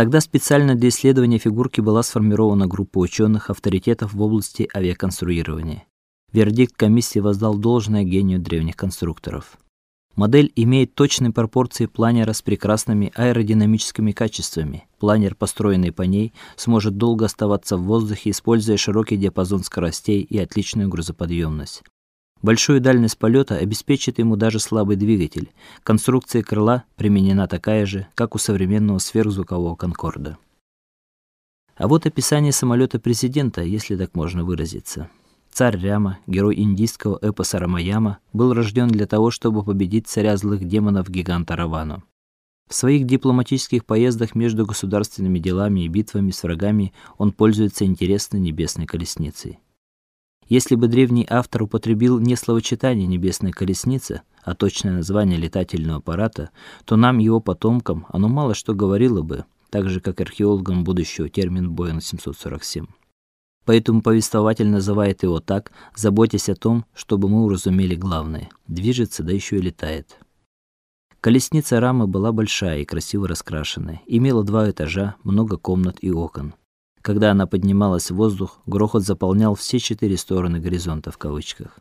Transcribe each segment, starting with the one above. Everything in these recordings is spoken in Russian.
Тогда специально для исследования фигурки была сформирована группа ученых, авторитетов в области авиаконструирования. Вердикт комиссии воздал должное гению древних конструкторов. Модель имеет точные пропорции планера с прекрасными аэродинамическими качествами. Планер, построенный по ней, сможет долго оставаться в воздухе, используя широкий диапазон скоростей и отличную грузоподъемность. Большую дальность полета обеспечит ему даже слабый двигатель. Конструкция крыла применена такая же, как у современного сверхзвукового Конкорда. А вот описание самолета президента, если так можно выразиться. Царь Ряма, герой индийского эпоса Рамаяма, был рожден для того, чтобы победить царя злых демонов гиганта Равану. В своих дипломатических поездах между государственными делами и битвами с врагами он пользуется интересной небесной колесницей. Если бы древний автор употребил не словосочетание небесная колесница, а точное название летательного аппарата, то нам, его потомкам, оно мало что говорило бы, так же как археологам будущего термин Боинг 747. Поэтому повествователь называет его так, заботясь о том, чтобы мы уразумели главное: движется, да еще и летает. Колесница рамы была большая и красиво раскрашенная, имела два этажа, много комнат и окон. Когда она поднималась в воздух, грохот заполнял все четыре стороны горизонта в кавычках.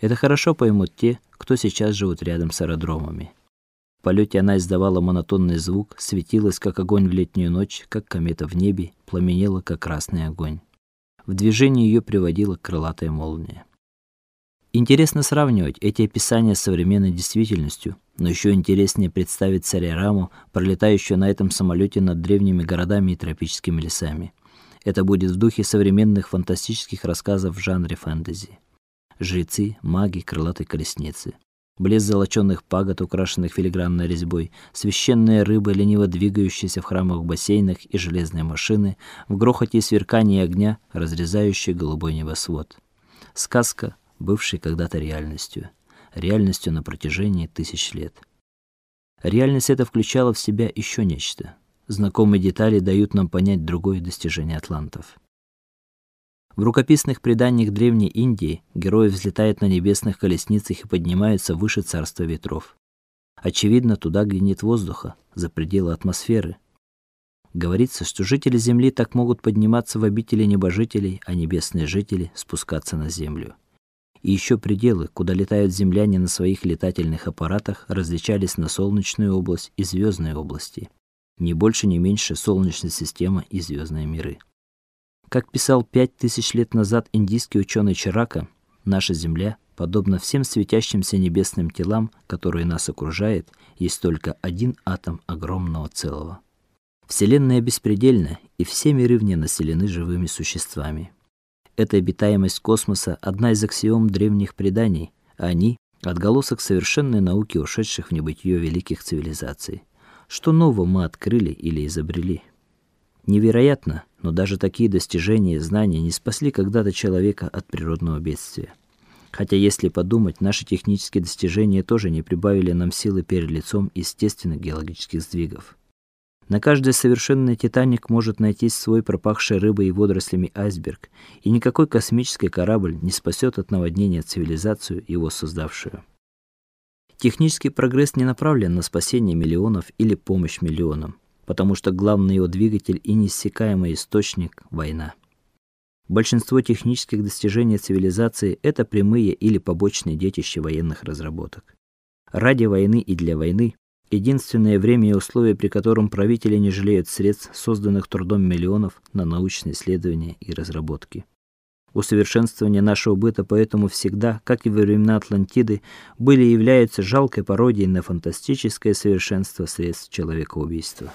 Это хорошо поймут те, кто сейчас живут рядом с аэродромами. В полете она издавала монотонный звук, светилась как огонь в летнюю ночь, как комета в небе, пламенела как красный огонь. В движение ее приводила крылатая молния. Интересно сравнивать эти описания с современной действительностью, но еще интереснее представить царя Раму, пролетающего на этом самолете над древними городами и тропическими лесами. Это будет в духе современных фантастических рассказов в жанре фэнтези. Жрецы, маги, крылатые колесницы. Блеск золочёных пагод, украшенных филигранной резьбой, священные рыбы, лениво двигающиеся в храмовых бассейнах и железные машины, в грохоте и сверкании огня, разрезающие голубой небосвод. Сказка, бывшая когда-то реальностью, реальностью на протяжении тысяч лет. Реальность эта включала в себя еще нечто. Знакомые детали дают нам понять другое достижение атлантов. В рукописных преданиях древней Индии герои взлетают на небесных колесницах и поднимаются выше царства ветров. Очевидно, туда, где нет воздуха, за пределы атмосферы. Говорится, что жители земли так могут подниматься в обители небожителей, а небесные жители спускаться на землю. И еще пределы, куда летают земляне на своих летательных аппаратах, различались на солнечную область и звездные области не больше, не меньше солнечная система и звездные миры. Как писал пять тысяч лет назад индийский ученый Чарака, наша Земля, подобно всем светящимся небесным телам, которые нас окружают, есть только один атом огромного целого. Вселенная беспредельна, и все миры в ней населены живыми существами. Эта обитаемость космоса одна из аксиом древних преданий, а они отголосок совершенной науки ушедших в небытие великих цивилизаций. Что нового мы открыли или изобрели? Невероятно, но даже такие достижения и знания не спасли когда-то человека от природного бедствия. Хотя если подумать, наши технические достижения тоже не прибавили нам силы перед лицом естественных геологических сдвигов. На каждый совершенный Титаник может найти свой пропахший рыбой и водорослями айсберг, и никакой космический корабль не спасет от наводнения цивилизацию, его создавшую. Технический прогресс не направлен на спасение миллионов или помощь миллионам, потому что главный его двигатель и неиссякаемый источник война. Большинство технических достижений цивилизации это прямые или побочные детища военных разработок. Ради войны и для войны единственное время и условие, при котором правители не жалеют средств, созданных трудом миллионов на научные исследования и разработки. Усовершенствование нашего быта поэтому всегда, как и во времена Атлантиды, были и являются жалкой пародией на фантастическое совершенство средств человекоубийства.